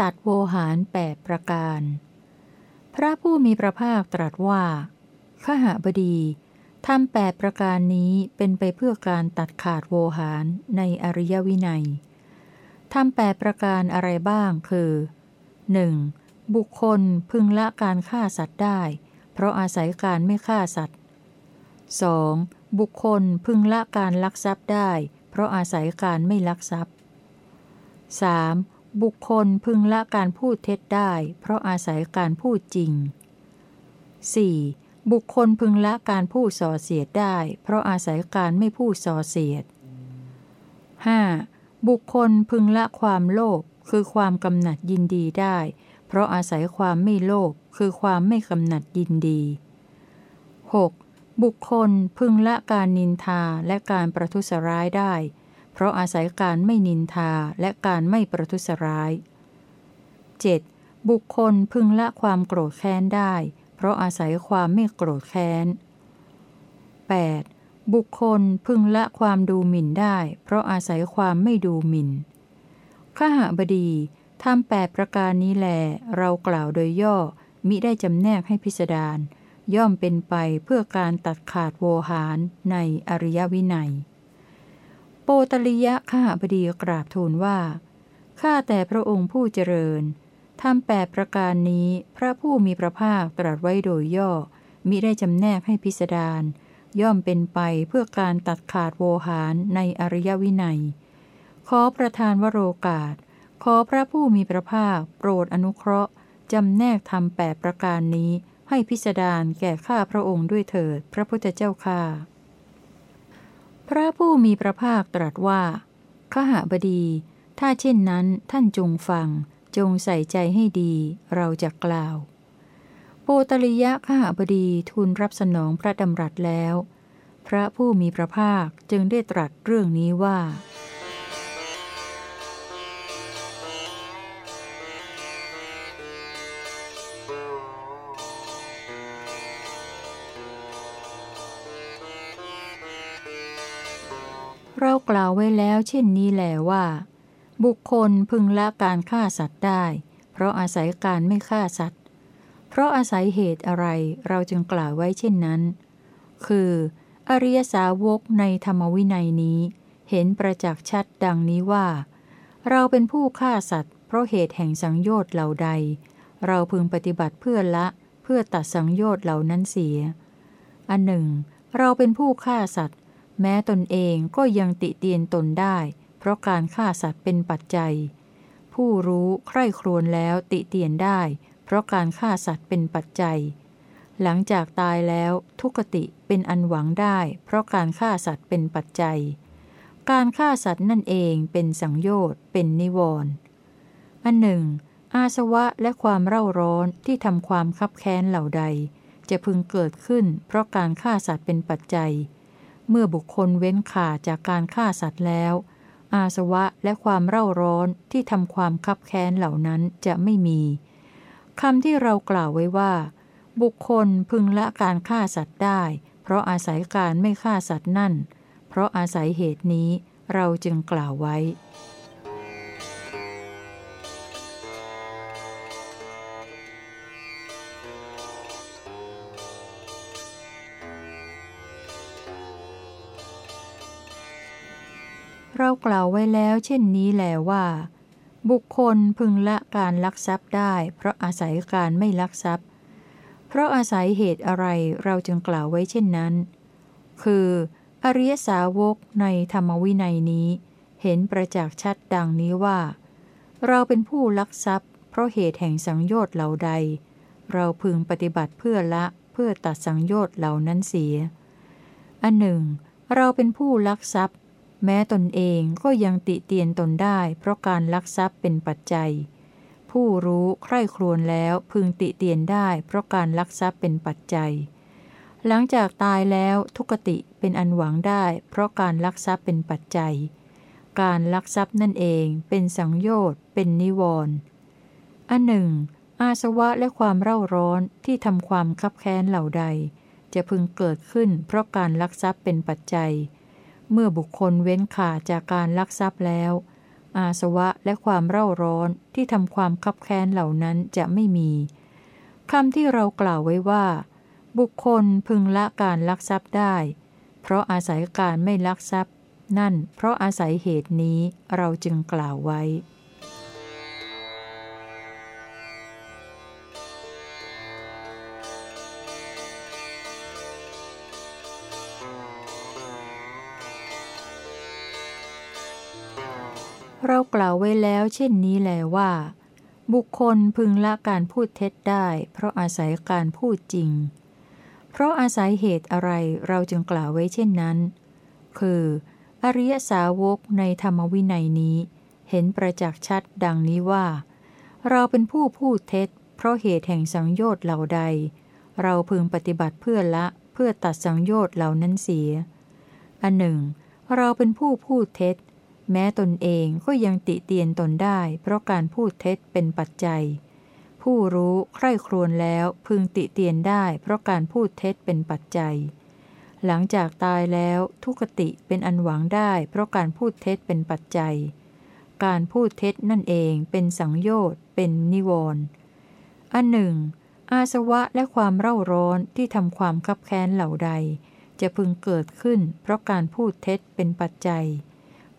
ตัดโวหารแปดประการ พระผู้มีพระภาคตรัสว่าขหบดีทำแปดประการนี้เป็นไปเพื่อการตัดขาดโวหารในอริยวินัยทำแปดประการอะไรบ้างคือ 1. บุคคลพึงละการฆ่าสัตว์ได้ เพราะอาศัยการไม่ฆ่าสัตว์ 2. บุคคลพึงละการลักทรัพย์ได้ เพราะอาศัยการไม่ลักทรัพย์ 3. บุคคลพึงละการพูดเท็จได้ เพราะอาศัยการพูดจริง 4. บุคคลพึงละการพูดส่อเสียดได้ เพราะอาศัยการไม่พูดส่อเสียด 5. บุคคลพึงละความโลภคือความกำหนัดยินดีได้ เพราะอาศัยความไม่โลภคือความไม่กำหนัดยินดี 6. บุคคลพึงละการนินทาและการประทุษร้ายได้ เพราะอาศัยการไม่นินทาและการไม่ประทุษร้าย 7. บุคคลพึงละความโกรธแค้นได้ เพราะอาศัยความไม่โกรธแค้น 8. บุคคลพึงละความดูหมิ่นได้ เพราะอาศัยความไม่ดูหมิ่นข้าหบดีทำแปดประการนี้แล เรากล่าวโดยย่อ มิได้จำแนกให้พิสดารย่อมเป็นไปเพื่อการตัดขาดโวหารในอริยวินัย โปตลิยะขหบดีกราบทูลว่า ข้าแต่พระองค์ผู้เจริญทำแปดประการนี้พระผู้มีพระภาคตรัสไว้โดยย่อ มิได้จำแนกให้พิสดาร ย่อมเป็นไปเพื่อการตัดขาดโวหารในอริยวินัย ขอประทานวโรกาส ขอพระผู้มีพระภาคโปรดอนุเคราะห์จำแนกทำแปดประการนี้ให้พิสดารแก่ข้าพระองค์ด้วยเถิด พระพุทธเจ้าข้า พระผู้มีพระภาคตรัสว่าขหบดี ถ้าเช่นนั้นท่านจงฟัง จงใส่ใจให้ดี เราจะกล่าว โปตริยะขหบดีทูลรับสนองพระดำรัสแล้ว พระผู้มีพระภาคจึงได้ตรัสเรื่องนี้ว่า กล่าวไว้แล้วเช่นนี้แหลว่า บุคคลพึงละการฆ่าสัตว์ได้ เพราะอาศัยการไม่ฆ่าสัตว์ เพราะอาศัยเหตุอะไรเราจึงกล่าวไว้เช่นนั้น คือ อริยสาวกในธรรมวินัยนี้ เห็นประจักษ์ชัดดังนี้ว่า เราเป็นผู้ฆ่าสัตว์ เพราะเหตุแห่งสังโยชน์เหล่าใด เราพึงปฏิบัติเพื่อละเพื่อตัดสังโยชน์เหล่านั้นเสีย อันหนึ่ง เราเป็นผู้ฆ่าสัตว์ แม้ตนเองก็ยังติเตียนตนได้ เพราะการฆ่าสัตว์เป็นปัจจัย ผู้รู้ใคร่ครวญแล้วติเตียนได้ เพราะการฆ่าสัตว์เป็นปัจจัย หลังจากตายแล้วทุกติเป็นอันหวังได้ เพราะการฆ่าสัตว์เป็นปัจจัย การฆ่าสัตว์นั่นเองเป็นสังโยชน์เป็นนิวรณ์อันหนึ่ง อาสวะและความเร่าร้อนที่ทำความคับแค้นเหล่าใด จะพึงเกิดขึ้น เพราะการฆ่าสัตว์เป็นปัจจัย เมื่อบุคคลเว้นขาจากการฆ่าสัตว์แล้ว อาสวะและความเร่าร้อนที่ทำความคับแค้นเหล่านั้นจะไม่มีคำที่เรากล่าวไว้ว่า บุคคลพึงละการฆ่าสัตว์ได้ เพราะอาศัยการไม่ฆ่าสัตว์นั่น เพราะอาศัยเหตุนี้เราจึงกล่าวไว้ กล่าวไว้แล้ว เช่นนี้แหลว่า บุคคลพึงละการลักทรัพย์ได้ เพราะอาศัยการไม่ลักทรัพย์ เพราะอาศัยเหตุอะไรเราจึงกล่าวไว้เช่นนั้น คือ อริยสาวกในธรรมวินัยนี้ เห็นประจักษ์ชัดดังนี้ว่า เราเป็นผู้ลักทรัพย์ เพราะเหตุแห่งสังโยชน์เหล่าใด เราพึงปฏิบัติเพื่อละเพื่อตัดสังโยชน์เหล่านั้นเสีย อันหนึ่ง เราเป็นผู้ลักทรัพย์ แม้ตนเองก็ยังติเตียนตนได้ เพราะการลักทรัพย์เป็นปัจจัย ผู้รู้ใคร่ครวญแล้วพึงติเตียนได้ เพราะการลักทรัพย์เป็นปัจจัย หลังจากตายแล้วทุกติเป็นอันหวังได้ เพราะการลักทรัพย์เป็นปัจจัย การลักทรัพย์นั่นเองเป็นสังโยชน์เป็นนิวรณ์อันหนึ่ง อาสวะและความเร่าร้อนที่ทำความคับแค้นเหล่าใด จะพึงเกิดขึ้น เพราะการลักทรัพย์เป็นปัจจัย เมื่อบุคคลเว้นขาดจากการลักทรัพย์แล้ว อาสวะและความเร่าร้อนที่ทำความคับแค้นเหล่านั้นจะไม่มีคำที่เรากล่าวไว้ว่า บุคคลพึงละการลักทรัพย์ได้ เพราะอาศัยการไม่ลักทรัพย์ นั่นเพราะอาศัยเหตุนี้เราจึงกล่าวไว้ เรากล่าวไว้แล้วเช่นนี้แลว่า บุคคลพึงละการพูดเท็จได้ เพราะอาศัยการพูดจริง เพราะอาศัยเหตุอะไรเราจึงกล่าวไว้เช่นนั้น คือ อริยสาวกในธรรมวินัยนี้ เห็นประจักษ์ชัดดังนี้ว่า เราเป็นผู้พูดเท็จ เพราะเหตุแห่งสังโยชน์เหล่าใด เราพึงปฏิบัติเพื่อละเพื่อตัดสังโยชน์เหล่านั้นเสีย อันหนึ่ง เราเป็นผู้พูดเท็จ แม้ตนเองก็ยังติเตียนตนได้ เพราะการพูดเท็จเป็นปัจจัย ผู้รู้ใคร่ครวญแล้วพึงติเตียนได้ เพราะการพูดเท็จเป็นปัจจัย หลังจากตายแล้วทุกติเป็นอันหวังได้ เพราะการพูดเท็จเป็นปัจจัย การพูดเท็จนั่นเองเป็นสังโยชน์ เป็นนิวรณ์อันหนึ่ง อาสวะและความเร่าร้อนที่ทำความคับแค้นเหล่าใด จะพึงเกิดขึ้น เพราะการพูดเท็จเป็นปัจจัย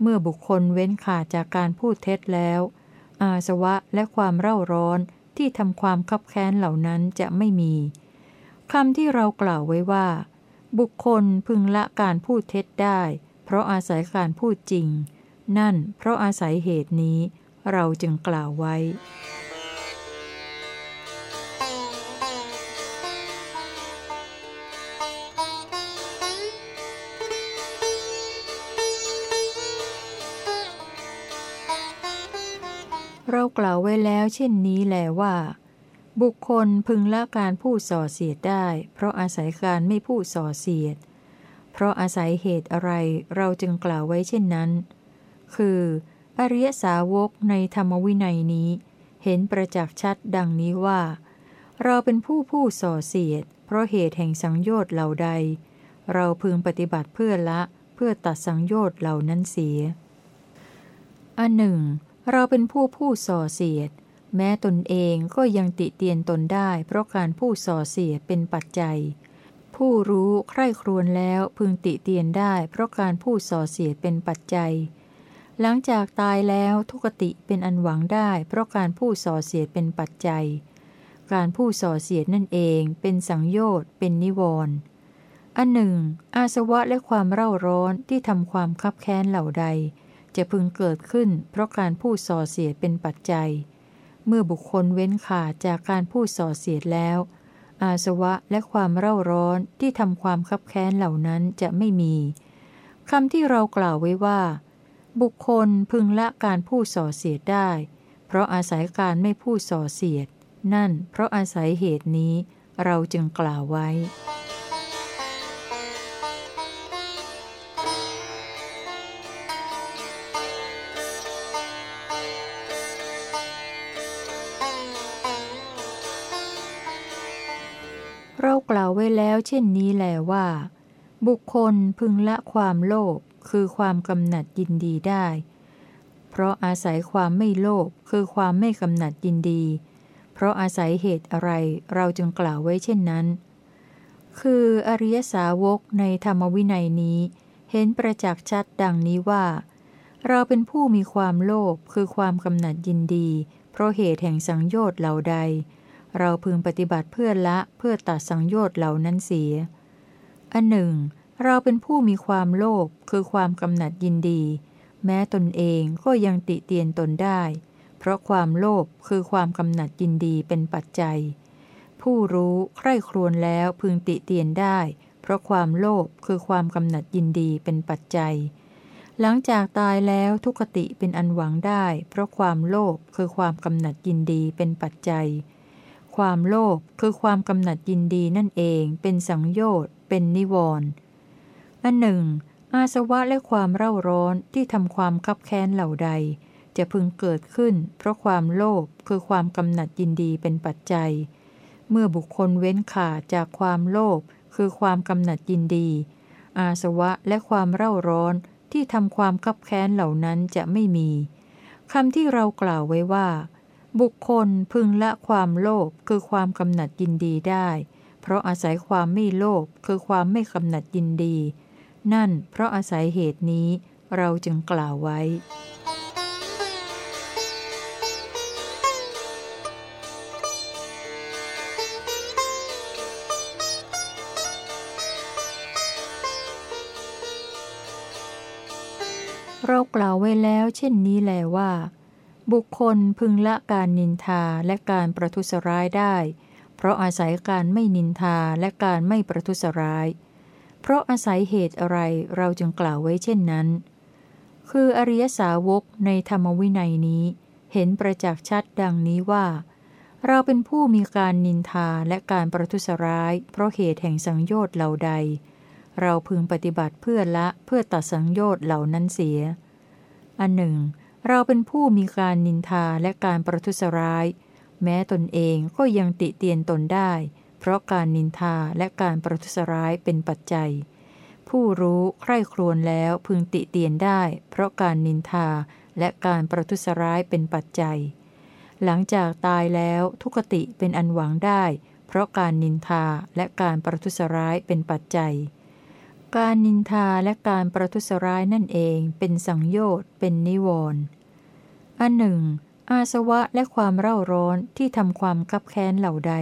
เมื่อบุคคลเว้นขาดจากการพูดเท็จแล้ว อาสวะและความเร่าร้อนที่ทำความคับแค้นเหล่านั้นจะไม่มีคำที่เรากล่าวไว้ว่า บุคคลพึงละการพูดเท็จได้ เพราะอาศัยการพูดจริง นั่นเพราะอาศัยเหตุนี้เราจึงกล่าวไว้ เรากล่าวไว้แล้วเช่นนี้แลว่า บุคคลพึงละการพูดส่อเสียดได้ เพราะอาศัยการไม่พูดส่อเสียด เพราะอาศัยเหตุอะไรเราจึงกล่าวไว้เช่นนั้น คือ อริยสาวกในธรรมวินัยนี้ เห็นประจักษ์ชัดดังนี้ว่า เราเป็นผู้พูดส่อเสียด เพราะเหตุแห่งสังโยชน์เหล่าใด เราพึงปฏิบัติเพื่อละเพื่อตัดสังโยชน์เหล่านั้นเสียอันหนึ่ง เราเป็นผู้ผู้ส่อเสียด แม้ตนเองก็ยังติเตียนตนได้ เพราะการผู้ส่อเสียดเป็นปัจจัย ผู้รู้ใคร่ครวญแล้วพึงติเตียนได้ เพราะการผู้ส่อเสียดเป็นปัจจัย หลังจากตายแล้วทุกติเป็นอันหวังได้ เพราะการผู้ส่อเสียดเป็นปัจจัย การผู้ส่อเสียดนั่นเองเป็นสังโยชน์เป็นนิวรณ์อันหนึ่ง อาสวะและความเร่าร้อนที่ทำความคับแค้นเหล่าใด จะพึงเกิดขึ้น เพราะการพูดส่อเสียดเป็นปัจจัย เมื่อบุคคลเว้นขาดจากการพูดส่อเสียดแล้ว อาสวะและความเร่าร้อนที่ทำความคับแค้นเหล่านั้นจะไม่มีคำที่เรากล่าวไว้ว่า บุคคลพึงละการพูดส่อเสียดได้ เพราะอาศัยการไม่พูดส่อเสียด นั่นเพราะอาศัยเหตุนี้เราจึงกล่าวไว้ กล่าวไว้แล้วเช่นนี้แลว่า บุคคลพึงละความโลภคือความกำหนัดยินดีได้ เพราะอาศัยความไม่โลภคือความไม่กำหนัดยินดี เพราะอาศัยเหตุอะไรเราจึงกล่าวไว้เช่นนั้น คืออริยสาวกในธรรมวินัยนี้ เห็นประจักษ์ชัดดังนี้ว่า เราเป็นผู้มีความโลภคือความกำหนัดยินดี เพราะเหตุแห่งสังโยชน์เหล่าใด เราพึงปฏิบัติเพื่อละเพื่อตัดสังโยชน์เหล่านั้นเสีย อันหนึ่ง เราเป็นผู้มีความโลภคือความกำหนัดยินดี แม้ตนเองก็ยังติเตียนตนได้ เพราะความโลภคือความกำหนัดยินดีเป็นปัจจัย ผู้รู้ใคร่ครวญแล้วพึงติเตียนได้ เพราะความโลภคือความกำหนัดยินดีเป็นปัจจัย หลังจากตายแล้วทุกติเป็นอันหวังได้ เพราะความโลภคือความกำหนัดยินดีเป็นปัจจัย ความโลภคือความกำหนัดยินดีนั่นเองเป็นสังโยชน์ เป็นนิวรณ์อันหนึ่ง อาสวะและความเร่าร้อนที่ทำความคับแค้นเหล่าใด จะพึงเกิดขึ้น เพราะความโลภคือความกำหนัดยินดีเป็นปัจจัย เมื่อบุคคลเว้นขาดจากความโลภคือความกำหนัดยินดี อาสวะและความเร่าร้อนที่ทำความคับแค้นเหล่านั้นจะไม่มีคำที่เรากล่าวไว้ว่า บุคคลพึงละความโลภคือความกำหนัดยินดีได้ เพราะอาศัยความไม่โลภคือความไม่กำหนัดยินดี นั่นเพราะอาศัยเหตุนี้เราจึงกล่าวไว้ เรากล่าวไว้แล้วเช่นนี้แลว่า บุคคลพึงละการนินทาและการประทุษร้ายได้ เพราะอาศัยการไม่นินทาและการไม่ประทุษร้าย เพราะอาศัยเหตุอะไรเราจึงกล่าวไว้เช่นนั้น คืออริยสาวกในธรรมวินัยนี้ เห็นประจักษ์ชัดดังนี้ว่า เราเป็นผู้มีการนินทาและการประทุษร้าย เพราะเหตุแห่งสังโยชน์เหล่าใด เราพึงปฏิบัติเพื่อละเพื่อตัดสังโยชน์เหล่านั้นเสีย อันหนึ่ง เราเป็นผู้มีการนินทาและการประทุษร้าย แม้ตนเองก็ยังติเตียนตนได้ เพราะการนินทาและการประทุษร้ายเป็นปัจจัย ผู้รู้ใคร่ครวญแล้วพึงติเตียนได้ เพราะการนินทาและการประทุษร้ายเป็นปัจจัย หลังจากตายแล้วทุกติเป็นอันหวังได้ เพราะการนินทาและการประทุษร้ายเป็นปัจจัยการนินทาและการประทุษร้ายนั่นเองเป็นสังโยชน์เป็นนิวรณ์ อันหนึ่ง อาสวะและความเร่าร้อนที่ทำความคับแค้นเหล่าใด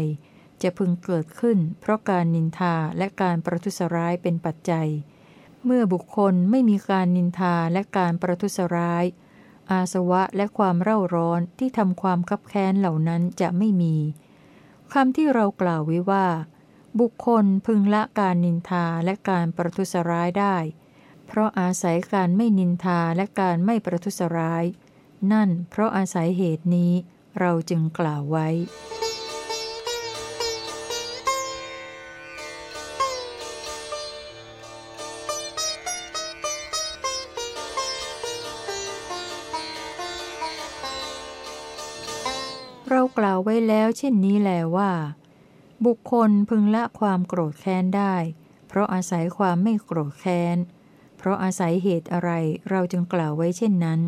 จะพึงเกิดขึ้น เพราะการนินทาและการประทุษร้ายเป็นปัจจัย เมื่อบุคคลไม่มีการนินทาและการประทุษร้าย อาสวะและความเร่าร้อนที่ทำความคับแค้นเหล่านั้นจะไม่มีคำที่เรากล่าวไว้ว่า บุคคลพึงละการนินทาและการประทุษร้ายได้ เพราะอาศัยการไม่นินทาและการไม่ประทุษร้าย นั่น เพราะอาศัยเหตุนี้เราจึงกล่าวไว้ เรากล่าวไว้แล้วเช่นนี้แลว่า บุคคลพึงละความโกรธแค้นได้ เพราะอาศัยความไม่โกรธแค้น เพราะอาศัยเหตุอะไรเราจึงกล่าวไว้เช่นนั้น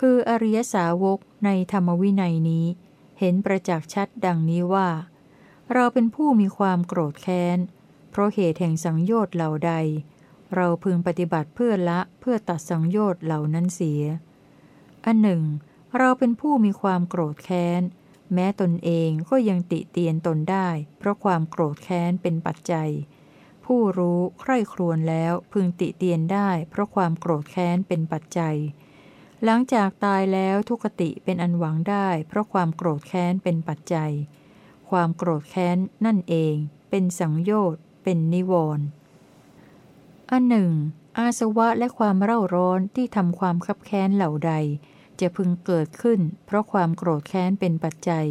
คืออริยสาวกในธรรมวินัยนี้ เห็นประจักษ์ชัดดังนี้ว่า เราเป็นผู้มีความโกรธแค้น เพราะเหตุแห่งสังโยชน์เหล่าใด เราพึงปฏิบัติเพื่อละเพื่อตัดสังโยชน์เหล่านั้นเสีย อันหนึ่ง เราเป็นผู้มีความโกรธแค้น แม้ตนเองก็ยังติเตียนตนได้ เพราะความโกรธแค้นเป็นปัจจัย ผู้รู้ใคร่ครวญแล้วพึงติเตียนได้ เพราะความโกรธแค้นเป็นปัจจัย หลังจากตายแล้วทุกติเป็นอันหวังได้ เพราะความโกรธแค้นเป็นปัจจัย ความโกรธแค้นนั่นเอง เป็นสังโยชน์ เป็นนิวรณ์อันหนึ่ง อาสวะและความเร่าร้อนที่ทำความคับแค้นเหล่าใด จะพึงเกิดขึ้น เพราะความโกรธแค้นเป็นปัจจัย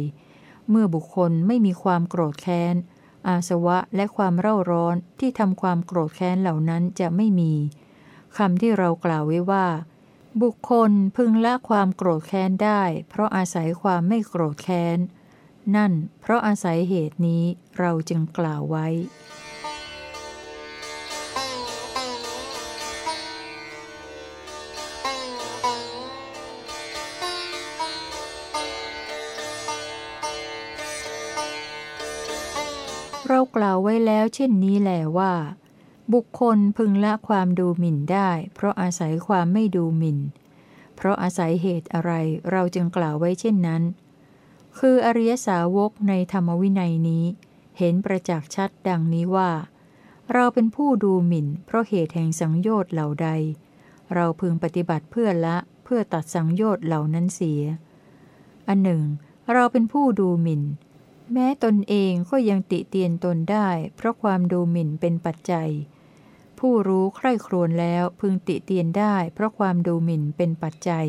เมื่อบุคคลไม่มีความโกรธแค้น อาสวะและความเร่าร้อนที่ทำความโกรธแค้นเหล่านั้นจะไม่มีคำที่เรากล่าวไว้ว่า บุคคลพึงละความโกรธแค้นได้ เพราะอาศัยความไม่โกรธแค้น นั่นเพราะอาศัยเหตุนี้เราจึงกล่าวไว้ เรากล่าวไว้แล้วเช่นนี้แหลว่า บุคคลพึงละความดูหมิ่นได้ เพราะอาศัยความไม่ดูหมิ่น เพราะอาศัยเหตุอะไรเราจึงกล่าวไว้เช่นนั้น คืออริยสาวกในธรรมวินัยนี้ เห็นประจักษ์ชัดดังนี้ว่า เราเป็นผู้ดูหมิ่น เพราะเหตุแห่งสังโยชน์เหล่าใด เราพึงปฏิบัติเพื่อละเพื่อตัดสังโยชน์เหล่านั้นเสีย อันหนึ่ง เราเป็นผู้ดูหมิ่น แม้ตนเองก็ยังติเตียนตนได้ เพราะความดูหมิ่นเป็นปัจจัย ผู้รู้ใคร่ครวญแล้วพึงติเตียนได้เพราะความดูหมิ่นเป็นปัจจัย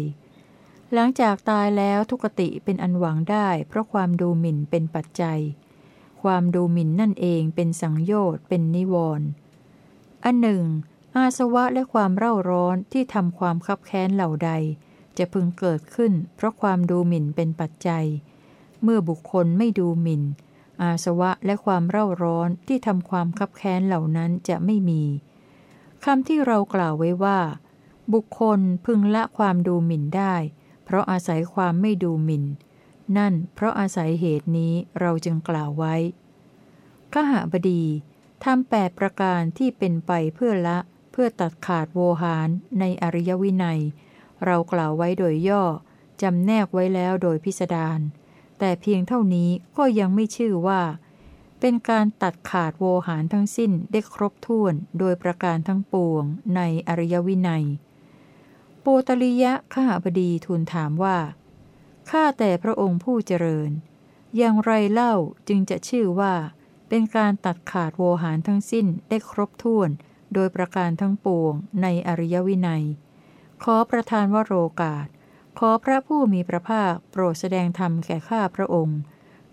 หลังจากตายแล้วทุกติเป็นอันหวังได้เพราะความดูหมิ่นเป็นปัจจัย ความดูหมิ่นนั่นเองเป็นสังโยชน์เป็นนิวรณ์อันหนึ่ง อาสวะและความเร่าร้อนที่ทำความคับแค้นเหล่าใด จะพึงเกิดขึ้น เพราะความดูหมิ่นเป็นปัจจัย เมื่อบุคคลไม่ดูหมิ่น อาสวะและความเร่าร้อนที่ทำความคับแค้นเหล่านั้นจะไม่มี คำที่เรากล่าวไว้ว่า บุคคลพึงละความดูหมิ่นได้ เพราะอาศัยความไม่ดูหมิ่น นั่นเพราะอาศัยเหตุนี้เราจึงกล่าวไว้ขหบดีทำแปดประการที่เป็นไปเพื่อละเพื่อตัดขาดโวหารในอริยวินัย เรากล่าวไว้โดยย่อจำแนกไว้แล้วโดยพิสดารแต่เพียงเท่านี้ก็ยังไม่ชื่อว่า เป็นการตัดขาดโวหารทั้งสิ้นได้ครบถ้วนโดยประการทั้งปวงในอริยวินัยโปตริยะข้าบดีทูลถามว่า ข้าแต่พระองค์ผู้เจริญ อย่างไรเล่าจึงจะชื่อว่า เป็นการตัดขาดโวหารทั้งสิ้นได้ครบถ้วนโดยประการทั้งปวงในอริยวินัย ขอประทานวโรกาส ขอพระผู้มีพระภาคโปรดแสดงธรรมแก่ข้าพระองค์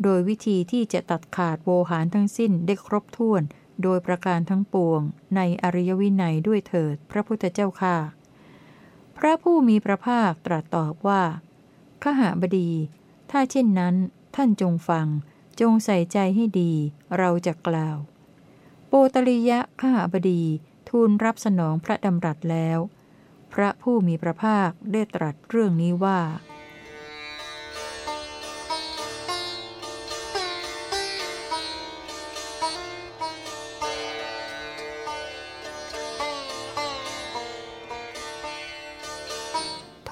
โดยวิธีที่จะตัดขาดโวหารทั้งสิ้นได้ครบถ้วน โดยประการทั้งปวง ในอริยวินัยด้วยเถิดพระพุทธเจ้าข้าพระผู้มีพระภาคตรัสตอบว่าขหาบดี ถ้าเช่นนั้น ท่านจงฟัง จงใส่ใจให้ดี เราจะกล่าว โปตริยะขหาบดีทูลรับสนองพระดำรัสแล้ว พระผู้มีพระภาคได้ตรัสเรื่องนี้ว่า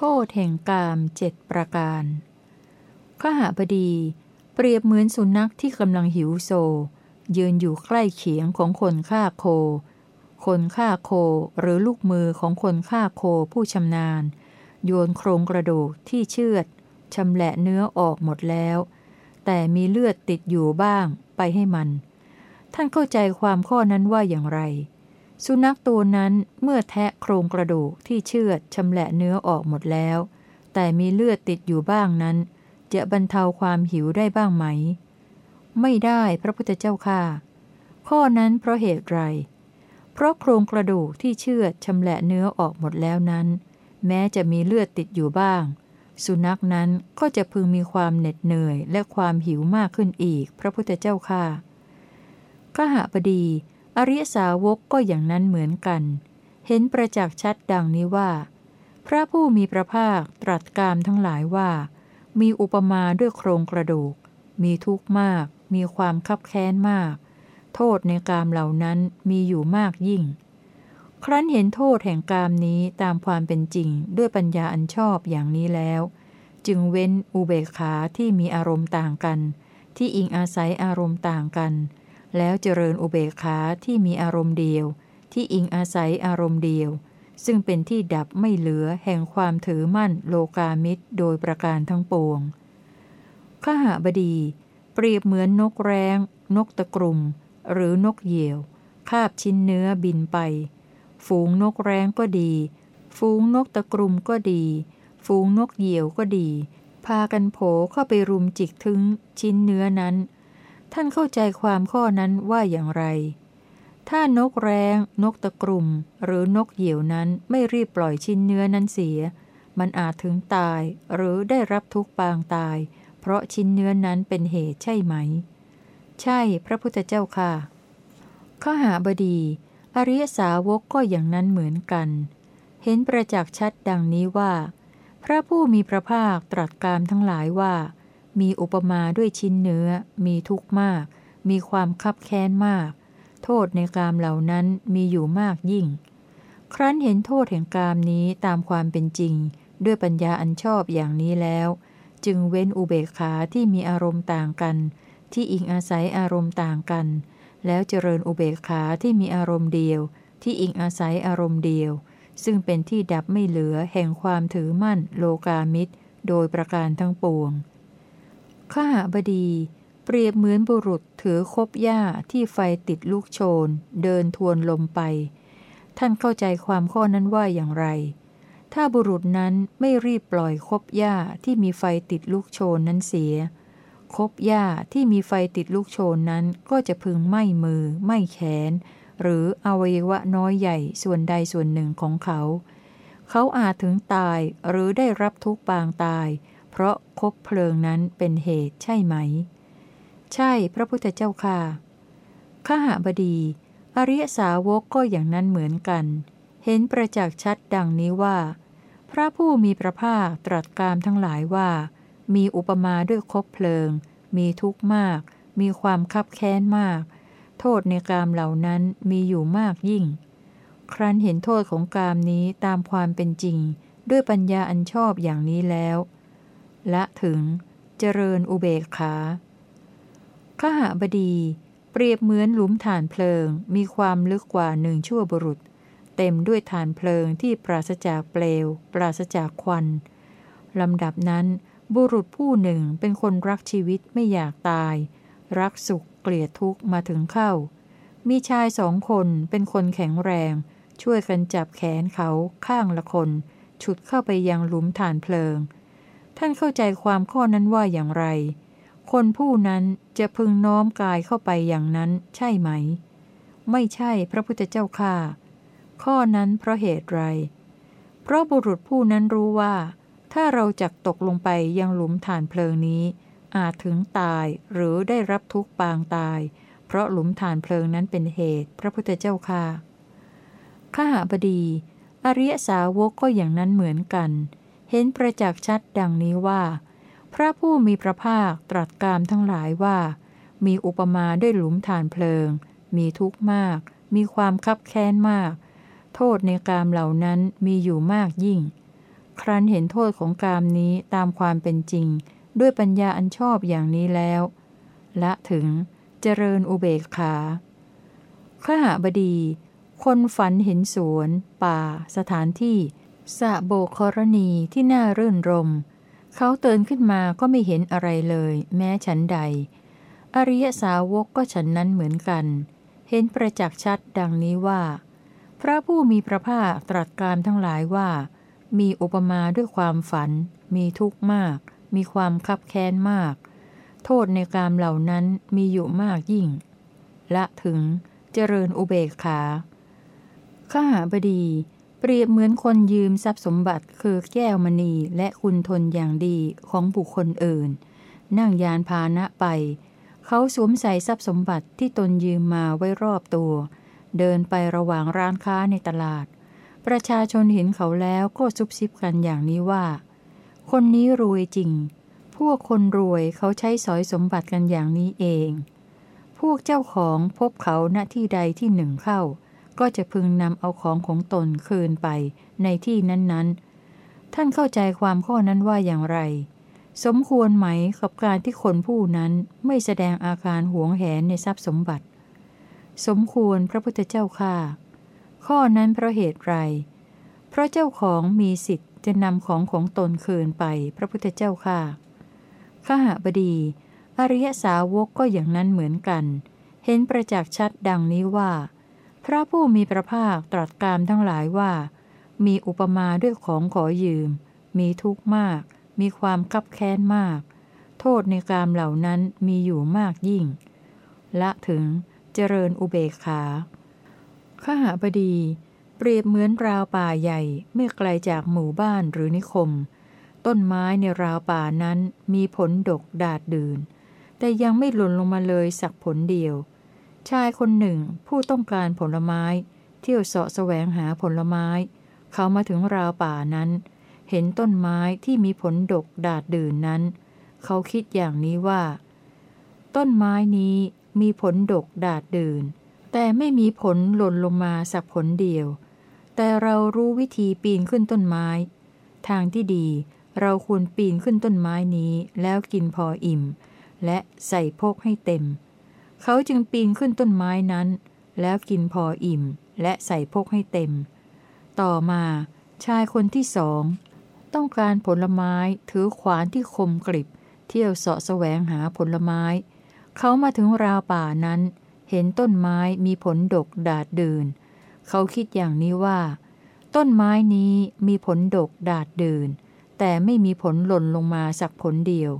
โทษแห่งกามเจ็ดประการขหาบดี เปรียบเหมือนสุนัขที่กำลังหิวโซ ยืนอยู่ใกล้เขียงของคนฆ่าโค คนฆ่าโคหรือลูกมือของคนฆ่าโคผู้ชำนาญ โยนโครงกระดูกที่เชือดชำแหละเนื้อออกหมดแล้ว แต่มีเลือดติดอยู่บ้างไปให้มัน ท่านเข้าใจความข้อนั้นว่าอย่างไร สุนัขตัวนั้นเมื่อแทะโครงกระดูกที่เชือดชำแหละเนื้อออกหมดแล้ว แต่มีเลือดติดอยู่บ้างนั้น จะบรรเทาความหิวได้บ้างไหม ไม่ได้พระพุทธเจ้าค่ะ ข้อนั้นเพราะเหตุไร เพราะโครงกระดูกที่เชือดชำแหละเนื้อออกหมดแล้วนั้น แม้จะมีเลือดติดอยู่บ้าง สุนัขนั้นก็จะพึงมีความเหน็ดเหนื่อยและความหิวมากขึ้นอีก พระพุทธเจ้าค่ะขหบดี อริยสาวกก็อย่างนั้นเหมือนกัน เห็นประจักษ์ชัดดังนี้ว่า พระผู้มีพระภาคตรัสกามทั้งหลายว่า มีอุปมาด้วยโครงกระดูก มีทุกข์มาก มีความคับแค้นมาก โทษในกามเหล่านั้นมีอยู่มากยิ่ง ครั้นเห็นโทษแห่งกามนี้ตามความเป็นจริงด้วยปัญญาอันชอบอย่างนี้แล้ว จึงเว้นอุเบกขาที่มีอารมณ์ต่างกัน ที่อิงอาศัยอารมณ์ต่างกัน แล้วเจริญอุเบกขาที่มีอารมณ์เดียว ที่อิงอาศัยอารมณ์เดียว ซึ่งเป็นที่ดับไม่เหลือแห่งความถือมั่นโลกามิตรโดยประการทั้งปวงขหาบดี เปรียบเหมือนนกแร้ง นกตะกรุม หรือนกเหยี่ยว คาบชิ้นเนื้อบินไป ฝูงนกแร้งก็ดี ฝูงนกตะกรุมก็ดี ฝูงนกเหยี่ยวก็ดี พากันโผเข้าไปรุมจิกถึงชิ้นเนื้อนั้น ท่านเข้าใจความข้อนั้นว่าอย่างไร ถ้านกแรง้ง นกตะกรุ่ม หรือนกเหยี่ยวนั้นไม่รีบปล่อยชิ้นเนื้อนั้นเสีย มันอาจถึงตายหรือได้รับทุกปางตาย เพราะชิ้นเนื้อนั้นเป็นเหตุใช่ไหม ใช่พระพุทธเจ้าค่ะข้าหาบดี อริยสาวกก็อย่างนั้นเหมือนกัน เห็นประจักษ์ชัดดังนี้ว่า พระผู้มีพระภาคตรัสกามทั้งหลายว่า มีอุปมาด้วยชิ้นเนื้อ มีทุกข์มาก มีความคับแค้นมาก โทษในกามเหล่านั้นมีอยู่มากยิ่ง ครั้นเห็นโทษแห่งกามนี้ตามความเป็นจริง ด้วยปัญญาอันชอบอย่างนี้แล้ว จึงเว้นอุเบกขาที่มีอารมณ์ต่างกัน ที่อิงอาศัยอารมณ์ต่างกัน แล้วเจริญอุเบกขาที่มีอารมณ์เดียว ที่อิงอาศัยอารมณ์เดียว ซึ่งเป็นที่ดับไม่เหลือแห่งความถือมั่นโลกามิตรโดยประการทั้งปวง ข้าบดี เปรียบเหมือนบุรุษถือคบหญ้าที่ไฟติดลูกโชน เดินทวนลมไป ท่านเข้าใจความข้อนั้นว่าอย่างไร ถ้าบุรุษนั้นไม่รีบปล่อยคบหญ้าที่มีไฟติดลูกโชนนั้นเสีย คบหญ้าที่มีไฟติดลูกโชนนั้นก็จะพึงไหม้มือไหม้แขน หรืออวัยวะน้อยใหญ่ส่วนใดส่วนหนึ่งของเขา เขาอาจถึงตายหรือได้รับทุกปางตาย เพราะคบเพลิงนั้นเป็นเหตุใช่ไหม ใช่พระพุทธเจ้าค่ะข้าหบดี อริยสาวกก็อย่างนั้นเหมือนกัน เห็นประจักษ์ชัดดังนี้ว่าพพระผู้มีพระภาคตรัสกามทั้งหลายว่า มีอุปมาด้วยคบเพลิง มีทุกข์มาก มีความคับแค้นมาก โทษในกามเหล่านั้นมีอยู่มากยิ่ง ครั้นเห็นโทษของกามนี้ตามความเป็นจริง ด้วยปัญญาอันชอบอย่างนี้แล้ว ละถึง เจริญอุเบกขาขหบดี เปรียบเหมือนหลุมฐานเพลิงมีความลึกกว่าหนึ่งชั่วบุรุษ เต็มด้วยฐานเพลิงที่ปราศจากเปลว ปราศจากควันลำดับนั้นบุรุษผู้หนึ่งเป็นคนรักชีวิตไม่อยากตาย รักสุขเกลียดทุกข์มาถึงเข้า มีชายสองคนเป็นคนแข็งแรง ช่วยกันจับแขนเขาข้างละคน ฉุดเข้าไปยังหลุมฐานเพลิง ท่านเข้าใจความข้อนั้นว่าอย่างไร คนผู้นั้นจะพึงน้อมกายเข้าไปอย่างนั้นใช่ไหม ไม่ใช่พระพุทธเจ้าค่าข้อนั้นเพราะเหตุไร เพราะบุรุษผู้นั้นรู้ว่า ถ้าเราจักตกลงไปยังหลุมฐานเพลิงนี้ อาจถึงตายหรือได้รับทุกข์ปางตาย เพราะหลุมฐานเพลิงนั้นเป็นเหตุ พระพุทธเจ้าค่าข้าบดี อริยสาวกก็อย่างนั้นเหมือนกัน เห็นประจักษ์ชัดดังนี้ว่า พระผู้มีพระภาคตรัสกามทั้งหลายว่า มีอุปมาด้วยหลุมฐานเพลิง มีทุกข์มาก มีความคับแค้นมาก โทษในกามเหล่านั้นมีอยู่มากยิ่ง ครั้นเห็นโทษของกามนี้ตามความเป็นจริง ด้วยปัญญาอันชอบอย่างนี้แล้วละถึงเจริญอุเบกขาขหบดี คนฝันเห็นสวน ป่า สถานที่ สะโบกรณีที่น่ารื่นรม เขาเตือนขึ้นมาก็ไม่เห็นอะไรเลย แม้ฉันใด อริยสาวกก็ฉันนั้นเหมือนกัน เห็นประจักษ์ชัดดังนี้ว่า พระผู้มีพระภาคตรัสการทั้งหลายว่า มีอุปมาด้วยความฝัน มีทุกข์มาก มีความคับแค้นมาก โทษในกามเหล่านั้นมีอยู่มากยิ่ง ละถึงเจริญอุเบกขาข้าหาบดี เปรียบเหมือนคนยืมทรัพย์สมบัติคือแก้วมณีและคุณทนอย่างดีของบุคคลอื่น นั่งยานพาหนะไป เขาสวมใส่ทรัพย์สมบัติที่ตนยืมมาไว้รอบตัว เดินไประหว่างร้านค้าในตลาด ประชาชนเห็นเขาแล้วก็ซุบซิบกันอย่างนี้ว่า คนนี้รวยจริง พวกคนรวยเขาใช้สอยสมบัติกันอย่างนี้เอง พวกเจ้าของพบเขาณที่ใดที่หนึ่งเข้า ก็จะพึงนำเอาของของตนคืนไปในที่นั้นๆ ท่านเข้าใจความข้อนั้นว่าอย่างไร สมควรไหมกับการที่คนผู้นั้นไม่แสดงอาการหวงแหนในทรัพย์สมบัติ สมควรพระพุทธเจ้าค่าข้อนั้นเพราะเหตุไร เพราะเจ้าของมีสิทธิ์จะนำของของตนคืนไปพระพุทธเจ้าค่าข้าหบดี อริยสาวกก็อย่างนั้นเหมือนกัน เห็นประจักษ์ชัดดังนี้ว่า พระผู้มีพระภาคตรัสกามทั้งหลายว่า มีอุปมาด้วยของขอยืม มีทุกข์มาก มีความคับแค้นมาก โทษในกามเหล่านั้นมีอยู่มากยิ่ง ละถึงเจริญอุเบกขาข้าหาบดี เปรียบเหมือนราวป่าใหญ่ไม่ไกลจากหมู่บ้านหรือนิคม ต้นไม้ในราวป่านั้นมีผลดกดาดดื่น แต่ยังไม่หล่นลงมาเลยสักผลเดียว ชายคนหนึ่งผู้ต้องการผลไม้ เที่ยวเสาะแสวงหาผลไม้ เขามาถึงราวป่านั้น เห็นต้นไม้ที่มีผลดกดาดดื่นนั้น เขาคิดอย่างนี้ว่า ต้นไม้นี้มีผลดกดาดดื่น แต่ไม่มีผลหล่นลงมาสักผลเดียว แต่เรารู้วิธีปีนขึ้นต้นไม้ ทางที่ดีเราควรปีนขึ้นต้นไม้นี้แล้วกินพออิ่ม และใส่พกให้เต็ม เขาจึงปีนขึ้นต้นไม้นั้น แล้วกินพออิ่มและใส่พกให้เต็ม ต่อมาชายคนที่สอง ต้องการผลไม้ถือขวานที่คมกริบ เที่ยวเสาะแสวงหาผลไม้ เขามาถึงราวป่านั้น เห็นต้นไม้มีผลดกดาดเดื่นเขาคิดอย่างนี้ว่า ต้นไม้นี้มีผลดกดาดเดื่นแต่ไม่มีผลหล่นลงมาสักผลเดียว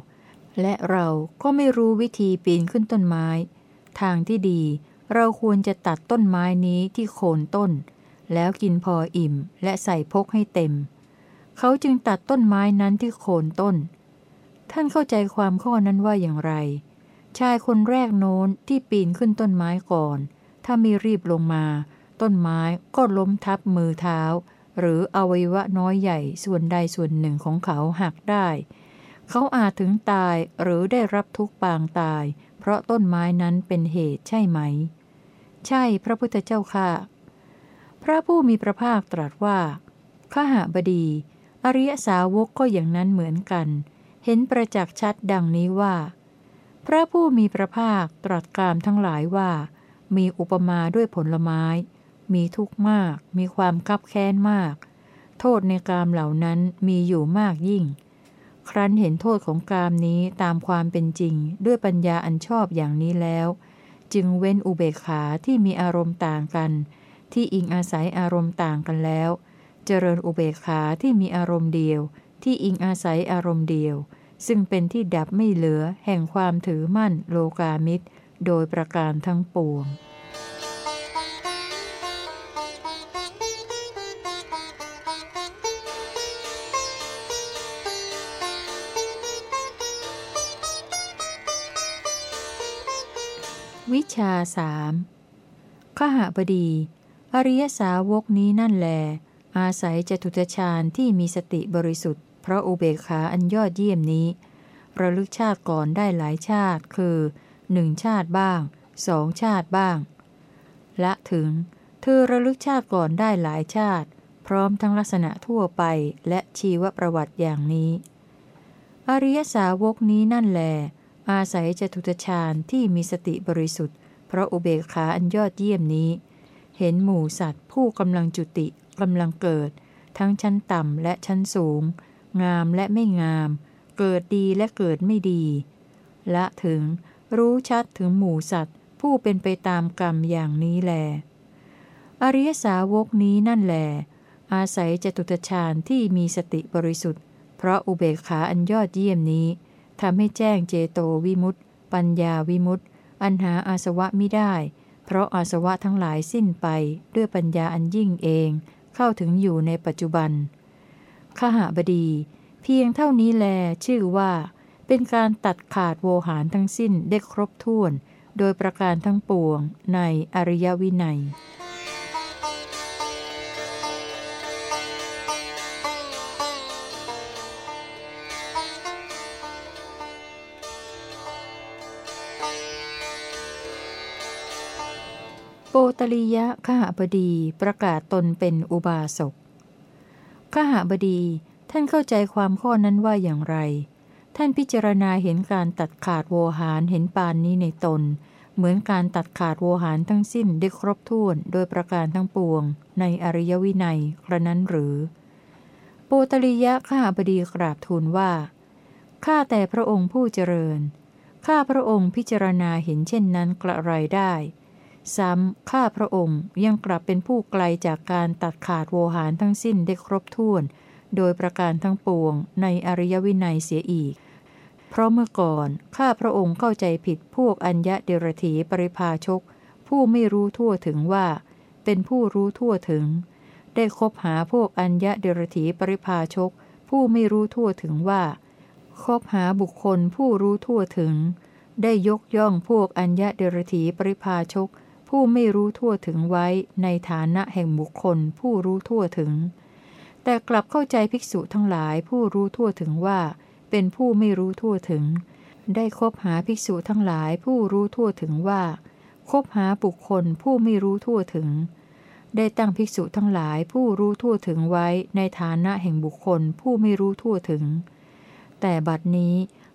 และเราก็ไม่รู้วิธีปีนขึ้นต้นไม้ ทางที่ดี เราควรจะตัดต้นไม้นี้ที่โคนต้น แล้วกินพออิ่มและใส่พกให้เต็ม เขาจึงตัดต้นไม้นั้นที่โคนต้น ท่านเข้าใจความข้อนั้นว่าอย่างไร ชายคนแรกโน้นที่ปีนขึ้นต้นไม้ก่อน ถ้าไม่รีบลงมา ต้นไม้ก็ล้มทับมือเท้า หรืออวัยวะน้อยใหญ่ส่วนใดส่วนหนึ่งของเขาหักได้ เขาอาจถึงตายหรือได้รับทุกปางตาย ราะต้นไม้นั้นเป็นเหตุใช่ไหม ใช่พระพุทธเจ้าค่ะ พระผู้มีพระภาคตรัสว่าข้าหาบดี อริยสาวกก็อย่างนั้นเหมือนกัน เห็นประจักษ์ชัดดังนี้ว่า พระผู้มีพระภาคตรัสกามทั้งหลายว่า มีอุปมาด้วยผลไม้ มีทุกข์มาก มีความคับแค้นมาก โทษในกามเหล่านั้นมีอยู่มากยิ่ง ครั้นเห็นโทษของกามนี้ตามความเป็นจริงด้วยปัญญาอันชอบอย่างนี้แล้ว จึงเว้นอุเบกขาที่มีอารมณ์ต่างกัน ที่อิงอาศัยอารมณ์ต่างกันแล้ว เจริญอุเบกขาที่มีอารมณ์เดียว ที่อิงอาศัยอารมณ์เดียว ซึ่งเป็นที่ดับไม่เหลือแห่งความถือมั่นโลกามิตร โดยประการทั้งปวง วิชาสามขหบดี อริยสาวกนี้นั่นแล อาศัยจตุตฌานที่มีสติบริสุทธิ์ เพราะอุเบกขาอันยอดเยี่ยมนี้ ระลึกชาติก่อนได้หลายชาติคือหนึ่งชาติบ้างสองชาติบ้าง และถึง เธอระลึกชาติก่อนได้หลายชาติ พร้อมทั้งลักษณะทั่วไปและชีวประวัติอย่างนี้ อริยสาวกนี้นั่นแล อาศัยจตุตฌานที่มีสติบริสุทธิ์ เพราะอุเบกขาอันยอดเยี่ยมนี้ เห็นหมู่สัตว์ ผู้กำลังจุติกำลังเกิด ทั้งชั้นต่ำและชั้นสูง งามและไม่งาม เกิดดีและเกิดไม่ดีละถึงรู้ชัดถึงหมู่สัตว์ ผู้เป็นไปตามกรรมอย่างนี้แล อริยสาวกนี้นั่นแหลอาศัยจตุตฌานที่มีสติบริสุทธิ์ เพราะอุเบกขาอันยอดเยี่ยมนี้ ทำให้แจ้งเจโตวิมุตติ ปัญญาวิมุตติ อันหาอาสวะไม่ได้ เพราะอาสวะทั้งหลายสิ้นไปด้วยปัญญาอันยิ่งเอง เข้าถึงอยู่ในปัจจุบันขหบดี เพียงเท่านี้แล ชื่อว่า เป็นการตัดขาดโวหารทั้งสิ้นได้ครบถ้วน โดยประการทั้งปวงในอริยวินัย ปตริยะขหบดีประกาศตนเป็นอุบาสกขหบดีท่านเข้าใจความข้อนั้นว่าอย่างไร ท่านพิจารณาเห็นการตัดขาดโวหารเห็นปานนี้ในตน เหมือนการตัดขาดโวหารทั้งสิ้นได้ครบถ้วนโดยประการทั้งปวง ในอริยวินัยกระนั้นหรือโปตริยะข้าบดีกราบทูลว่า ข้าแต่พระองค์ผู้เจริญ ข้าพระองค์พิจารณาเห็นเช่นนั้นกระไรได้ ซ้ำข้าพระองค์ยังกลับเป็นผู้ไกลจากการตัดขาดโวหารทั้งสิ้นได้ครบถ้วน โดยประการทั้งปวงในอริยวินัยเสียอีก เพราะเมื่อก่อนข้าพระองค์เข้าใจผิดพวกอัญญะเดรถีปริภาชก ผู้ไม่รู้ทั่วถึงว่า เป็นผู้รู้ทั่วถึง ได้คบหาพวกอัญญะเดรถีปริภาชก ผู้ไม่รู้ทั่วถึงว่าคบหาบุคคลผู้รู้ทั่วถึง ได้ยกย่องพวกอัญญะเดรถีปริภาชก ผู้ไม่รู้ทั่วถึงไว้ในฐานะแห่งบุคคลผู้รู้ทั่วถึง แต่กลับเข้าใจภิกษุทั้งหลายผู้รู้ทั่วถึงว่า เป็นผู้ไม่รู้ทั่วถึง ได้คบหาภิกษุทั้งหลายผู้รู้ทั่วถึงว่า คบหาบุคคลผู้ไม่รู้ทั่วถึง ได้ตั้งภิกษุทั้งหลายผู้รู้ทั่วถึงไว้ในฐานะแห่งบุคคลผู้ไม่รู้ทั่วถึง แต่บัดนี้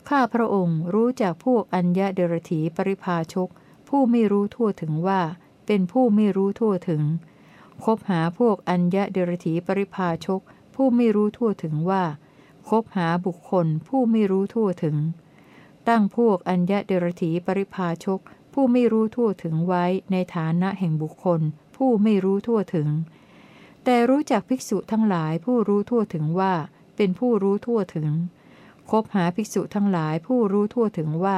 ข้าพระองค์รู้จากพวกอัญญะเดรถีปริภาชก ผู้ไม่รู้ทั่วถึงว่า เป็นผู้ไม่รู้ทั่วถึง คบหาพวกอัญญะเดรถีปริภาชก ผู้ไม่รู้ทั่วถึงว่า คบหาบุคคลผู้ไม่รู้ทั่วถึง ตั้งพวกอัญญะเดรถีปริภาชก ผู้ไม่รู้ทั่วถึงไว้ในฐานะแห่งบุคคล ผู้ไม่รู้ทั่วถึง แต่รู้จักภิกษุทั้งหลายผู้รู้ทั่วถึงว่า เป็นผู้รู้ทั่วถึง คบหาภิกษุทั้งหลายผู้รู้ทั่วถึงว่า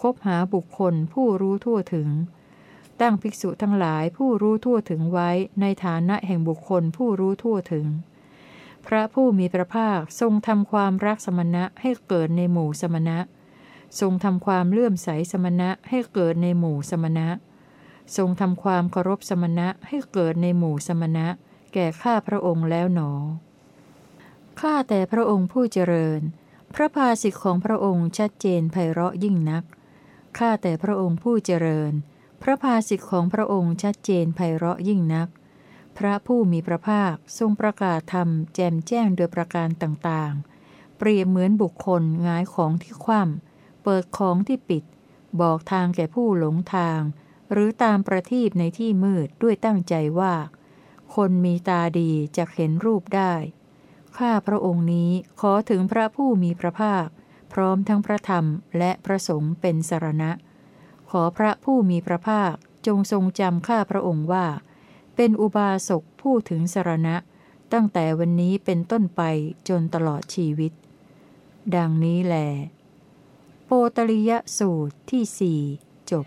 คบหาบุคคลผู้รู้ทั่วถึง ตั้งภิกษุทั้งหลายผู้รู้ทั่วถึงไว้ในฐานะแห่งบุคคลผู้รู้ทั่วถึง พระผู้มีพระภาคทรงทำความรักสมณะให้เกิดในหมู่สมณะ ทรงทำความเลื่อมใสสมณะให้เกิดในหมู่สมณะ ทรงทำความเคารพสมณะให้เกิดในหมู่สมณะ แก่ข้าพระองค์แล้วหนอข้าแต่พระองค์ผู้เจริญ พระภาสิทธิของพระองค์ชัดเจนไพเราะยิ่งนัก ข้าแต่พระองค์ผู้เจริญ พระภาสิทธิของพระองค์ชัดเจนไพเราะยิ่งนัก พระผู้มีพระภาคทรงประกาศธรรมแจมแจ้งโดยประการต่างๆ เปรียบเหมือนบุคคลงายของที่คว่ำเปิดของที่ปิด บอกทางแก่ผู้หลงทาง หรือตามประทีปในที่มืดด้วยตั้งใจว่า คนมีตาดีจะเห็นรูปได้ ข้าพระองค์นี้ขอถึงพระผู้มีพระภาค พร้อมทั้งพระธรรมและพระสงฆ์เป็นสรณะ ขอพระผู้มีพระภาคจงทรงจำข้าพระองค์ว่า เป็นอุบาสกผู้ถึงสรณะ ตั้งแต่วันนี้เป็นต้นไปจนตลอดชีวิต ดังนี้แหลโปตริยสูตรที่สี่จบ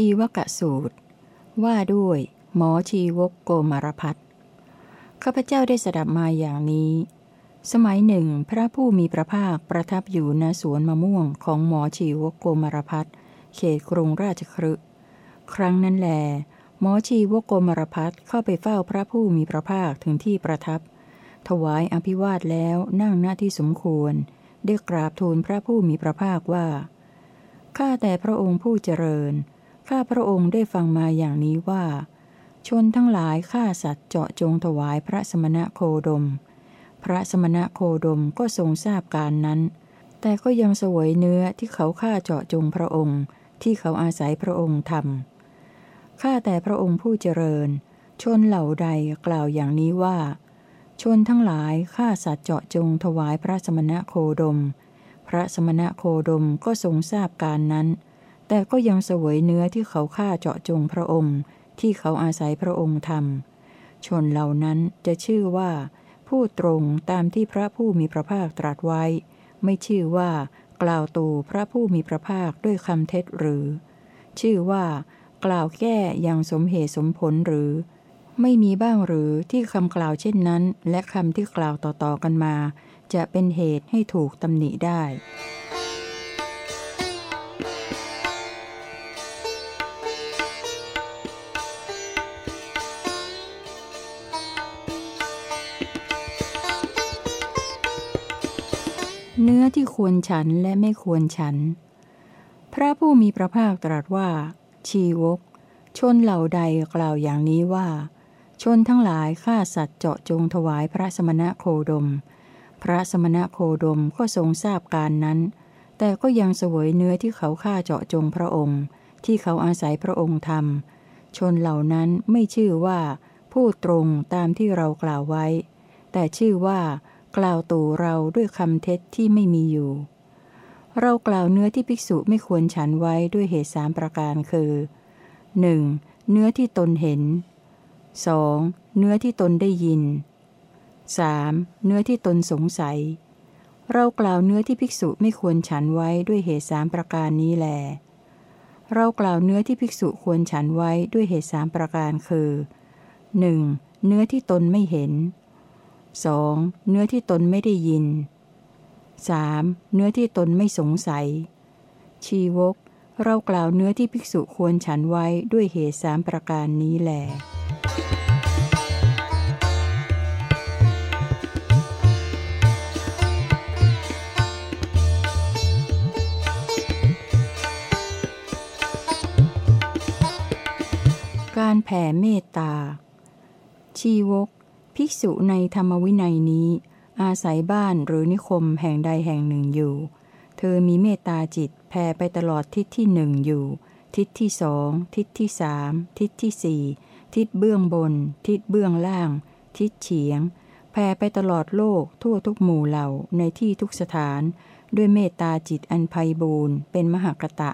ชีวกะสูตร ว่าด้วย หมอชีวกโกมารพัฒข้าพเจ้าได้สดับมาอย่างนี้ สมัยหนึ่ง พระผู้มีพระภาคประทับอยู่ณสวนมะม่วงของหมอชีวกโกมารพัฒเขตกรุงราชครึครั้งนั้นแล หมอชีวกโกมารพัฒเข้าไปเฝ้าพระผู้มีพระภาคถึงที่ประทับ ถวายอภิวาทแล้วนั่งหน้าที่สมควร ได้กราบทูลพระผู้มีพระภาคว่า ข้าแต่พระองค์ผู้เจริญ ข้าพระองค์ได้ฟังมาอย่างนี้ว่า ชนทั้งหลายฆ่าสัตว์เจาะจงถวายพระสมณะโคดม พระสมณะโคดมก็ทรงทราบการนั้น แต่ก็ยังสวยเนื้อที่เขาฆ่าเจาะจงพระองค์ ที่เขาอาศัยพระองค์ทำข้าแต่พระองค์ผู้เจริญ ชนเหล่าใดกล่าวอย่างนี้ว่า ชนทั้งหลายฆ่าสัตว์เจาะจงถวายพระสมณะโคดม พระสมณะโคดมก็ทรงทราบการนั้น แต่ก็ยังเสวยเนื้อที่เขาฆ่าเจาะจงพระองค์ ที่เขาอาศัยพระองค์ทำชนเหล่านั้นจะชื่อว่า ผู้ตรงตามที่พระผู้มีพระภาคตรัสไว้ ไม่ชื่อว่า กล่าวตูพระผู้มีพระภาคด้วยคำเท็จหรือ ชื่อว่า กล่าวแก้อย่างสมเหตุสมผลหรือ ไม่มีบ้างหรือที่คำกล่าวเช่นนั้น และคำที่กล่าวต่อๆกันมา จะเป็นเหตุให้ถูกตำหนิได้ เนื้อที่ควรฉันและไม่ควรฉัน พระผู้มีพระภาคตรัสว่า ชีวก ชนเหล่าใดกล่าวอย่างนี้ว่า ชนทั้งหลายฆ่าสัตว์เจาะจงถวายพระสมณะโคดม พระสมณะโคดมก็ทรงทราบการนั้น แต่ก็ยังเสวยเนื้อที่เขาฆ่าเจาะจงพระองค์ ที่เขาอาศัยพระองค์ทำชนเหล่านั้นไม่ชื่อว่า ผู้ตรงตามที่เรากล่าวไว้ แต่ชื่อว่า กล่าวตู่เราด้วยคำเท็จที่ไม่มีอยู่ เรากล่าวเนื้อที่ภิกษุไม่ควรฉันไว้ด้วยเหตุสามประการคือ 1. เนื้อที่ตนเห็น 2. เนื้อที่ตนได้ยิน 3. เนื้อที่ตนสงสัย เรากล่าวเนื้อที่ภิกษุไม่ควรฉันไว้ด้วยเหตุสามประการนี้แล เรากล่าวเนื้อที่ภิกษุควรฉันไว้ด้วยเหตุสามประการคือ 1. เนื้อที่ตนไม่เห็น 2. เนื้อที่ตนไม่ได้ยิน 3. เนื้อที่ตนไม่สงสัย ชีวก เรากล่าวเนื้อที่ภิกษุควรฉันไว้ด้วยเหตุสามประการนี้แหละการแผ่เมตตา ชีวก ภิกษุในธรรมวินัยนี้ อาศัยบ้านหรือนิคมแห่งใดแห่งหนึ่งอยู่ เธอมีเมตตาจิตแผ่ไปตลอดทิศที่หนึ่งอยู่ ทิศที่สองทิศที่สามทิศที่สี่ทิศเบื้องบน ทิศเบื้องล่าง ทิศเฉียงแผ่ไปตลอดโลกทั่วทุกหมู่เหล่าในที่ทุกสถาน ด้วยเมตตาจิตอันไพบูรณ์เป็นมหากตะ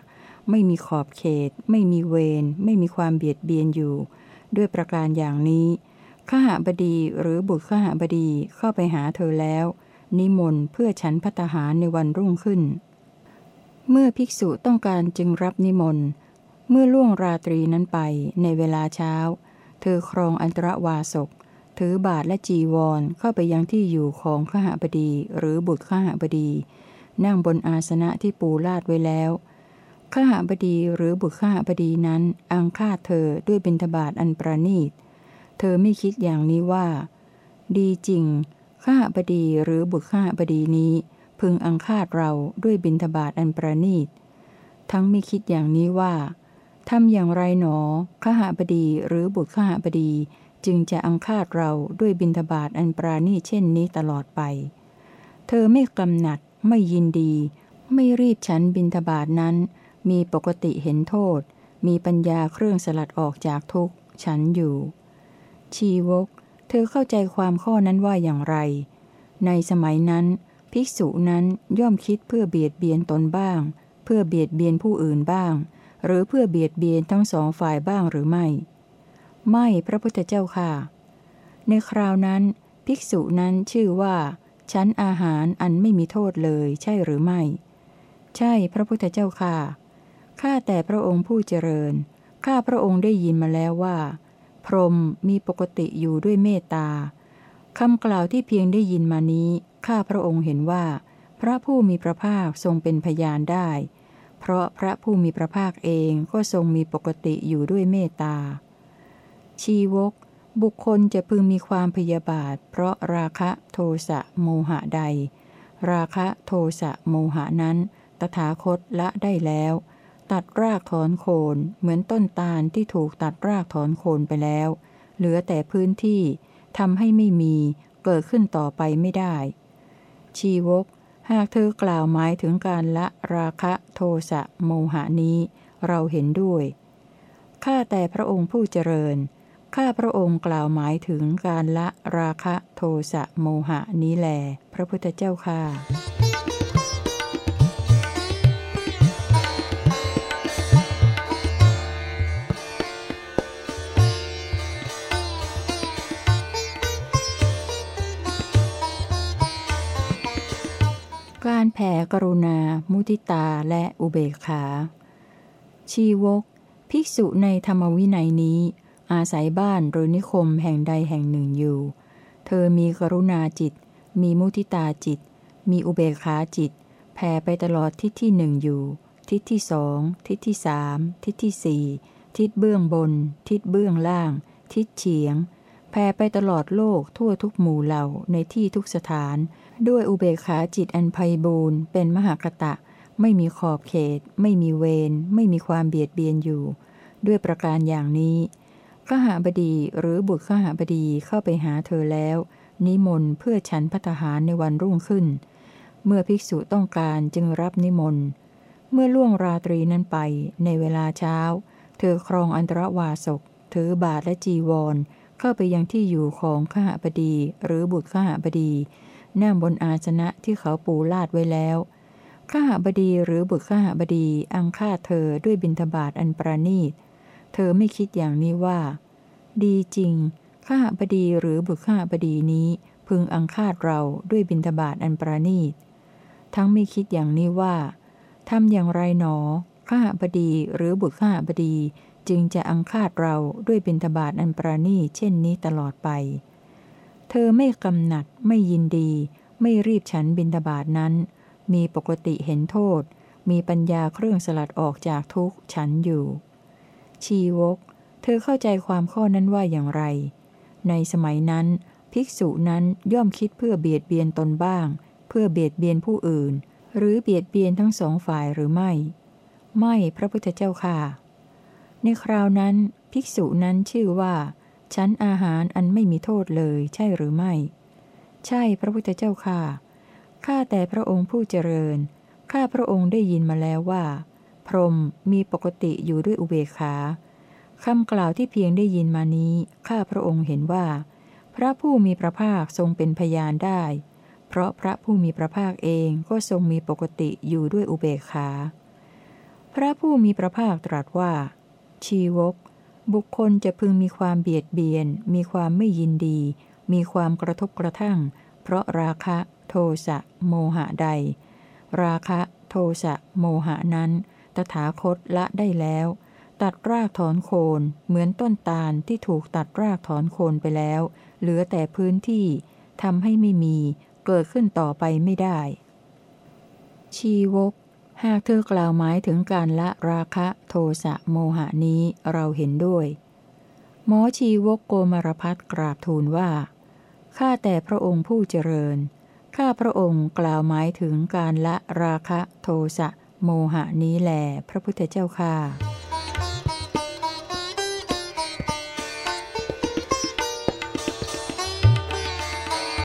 ไม่มีขอบเขต ไม่มีเวรไม่มีความเบียดเบียนอยู่ ด้วยประการอย่างนี้ ข้าหาบดีหรือบุตรข้าหาบดีเข้าไปหาเธอแล้ว นิมนต์เพื่อฉันพัตหารในวันรุ่งขึ้น เมื่อภิกษุต้องการจึงรับนิมนต์ เมื่อล่วงราตรีนั้นไปในเวลาเช้า เธอครองอันตรวาสกถือบาทและจีวรเข้าไปยังที่อยู่ของขหบดีหรือบุตรขหบดี นั่งบนอาสนะที่ปูลาดไว้แล้วขหบดีหรือบุตรขหบดีนั้นอังคาเธอด้วยบิณฑบาตอันประณีต เธอไม่คิดอย่างนี้ว่า ดีจริง ข้าบดีหรือบุตรข้าบดีนี้ พึงอังคาดเราด้วยบิณฑบาตอันประณีต ทั้งไม่คิดอย่างนี้ว่าทำอย่างไรหนอข้าบดีหรือบุตรข้าบดีจึงจะอังคาดเราด้วยบิณฑบาตอันปราณีเช่นนี้ตลอดไป เธอไม่กำหนัดไม่ยินดี ไม่รีบฉันบิณฑบาตนั้น มีปกติเห็นโทษ มีปัญญาเครื่องสลัดออกจากทุกข์ ฉันอยู่ ชีวก เธอเข้าใจความข้อนั้นว่าอย่างไร ในสมัยนั้น ภิกษุนั้นย่อมคิดเพื่อเบียดเบียนตนบ้าง เพื่อเบียดเบียนผู้อื่นบ้าง หรือเพื่อเบียดเบียนทั้งสองฝ่ายบ้างหรือไม่ ไม่พระพุทธเจ้าค่ะ ในคราวนั้น ภิกษุนั้นชื่อว่าชั้นอาหารอันไม่มีโทษเลยใช่หรือไม่ ใช่พระพุทธเจ้าค่ะข้าแต่พระองค์ผู้เจริญข้าพระองค์ได้ยินมาแล้วว่า พรหมมีปกติอยู่ด้วยเมตตาคำกล่าวที่เพียงได้ยินมานี้ ข้าพระองค์เห็นว่า พระผู้มีพระภาคทรงเป็นพยานได้ เพราะพระผู้มีพระภาคเองก็ทรงมีปกติอยู่ด้วยเมตตา ชีวก บุคคลจะพึงมีความพยาบาท เพราะราคะโทสะโมหะใด ราคะโทสะโมหะนั้น ตถาคตละได้แล้ว ตัดรากถอนโคนเหมือนต้นตาลที่ถูกตัดรากถอนโคนไปแล้ว เหลือแต่พื้นที่ทำให้ไม่มี เกิดขึ้นต่อไปไม่ได้ ชีวก หากเธอกล่าวหมายถึงการละราคะโทสะโมหานี้ เราเห็นด้วย ข้าแต่พระองค์ผู้เจริญ ข้าพระองค์กล่าวหมายถึงการละราคะโทสะโมหะนี้แล พระพุทธเจ้าค่า การแผ่กรุณา มุทิตาและอุเบกขา ชีวก ภิกษุในธรรมวินัยนี้ อาศัยบ้านหรือนิคมแห่งใดแห่งหนึ่งอยู่ เธอมีกรุณาจิต มีมุทิตาจิต มีอุเบกขาจิต แผ่ไปตลอดทิศที่หนึ่งอยู่ ทิศที่สอง ทิศที่สาม ทิศที่สี่ ทิศเบื้องบน ทิศเบื้องล่าง ทิศเฉียง แผ่ไปตลอดโลกทั่วทุกหมู่เหล่าในที่ทุกสถาน ด้วยอุเบกขาจิตอันไพบูรณ์เป็นมหากตะ ไม่มีขอบเขต ไม่มีเวรไม่มีความเบียดเบียนอยู่ ด้วยประการอย่างนี้ข้าหาบดีหรือบุตรข้าหาบดีเข้าไปหาเธอแล้ว นิมนต์เพื่อฉันพัฒหารในวันรุ่งขึ้น เมื่อภิกษุต้องการจึงรับนิมนต์เมื่อล่วงราตรีนั้นไปในเวลาเช้า เธอครองอันตรวาสกถือบาทและจีวร เข้าไปยังที่อยู่ของข้าบดีหรือบุตรข้าบดี นั่งบนอาสนะที่เขาปูลาดไว้แล้ว ข้าบดีหรือบุตรข้าบดีอังฆ่าเธอด้วยบินทบาทอันประณีต เธอไม่คิดอย่างนี้ว่า ดีจริง ข้าบดีหรือบุตรข้าบดีนี้ พึงอังคาดเราด้วยบินทบาทอันประณีต ทั้งไม่คิดอย่างนี้ว่าทำอย่างไรหนอ ข้าบดีหรือบุตรข้าบดีจึงจะอังคาดเราด้วยบินทบาทอันประณีตเช่นนี้ตลอดไป เธอไม่กำหนัด ไม่ยินดี ไม่รีบฉันบินทบาทนั้น มีปกติเห็นโทษ มีปัญญาเครื่องสลัดออกจากทุกฉันอยู่ ชีวก เธอเข้าใจความข้อนั้นว่าอย่างไร ในสมัยนั้น ภิกษุนั้นย่อมคิดเพื่อเบียดเบียนตนบ้าง เพื่อเบียดเบียนผู้อื่น หรือเบียดเบียนทั้งสองฝ่ายหรือไม่ ไม่พระพุทธเจ้าค่ะ ในคราวนั้น ภิกษุนั้นชื่อว่า ชั้นอาหารอันไม่มีโทษเลยใช่หรือไม่ ใช่พระพุทธเจ้าค่ะ ข้าแต่พระองค์ผู้เจริญ ข้าพระองค์ได้ยินมาแล้วว่า พรหมมีปกติอยู่ด้วยอุเบกขาคำกล่าวที่เพียงได้ยินมานี้ ข้าพระองค์เห็นว่า พระผู้มีพระภาคทรงเป็นพยานได้ เพราะพระผู้มีพระภาคเองก็ทรงมีปกติอยู่ด้วยอุเบกขา พระผู้มีพระภาคตรัสว่า ชีวก บุคคลจะพึงมีความเบียดเบียน มีความไม่ยินดี มีความกระทบกระทั่ง เพราะราคะ โทสะ โมหะใด ราคะ โทสะ โมหะนั้น ตถาคตละได้แล้ว ตัดรากถอนโคนเหมือนต้นตาลที่ถูกตัดรากถอนโคนไปแล้ว เหลือแต่พื้นที่ทำให้ไม่มี เกิดขึ้นต่อไปไม่ได้ ชีวก หากเธอกล่าวหมายถึงการละราคะโทสะโมหะนี้เราเห็นด้วย หมอชีวกโกมารพัฒกราบทูลว่า ข้าแต่พระองค์ผู้เจริญ ข้าพระองค์กล่าวหมายถึงการละราคะโทสะโมหะนี้แหลพระพุทธเจ้าค่า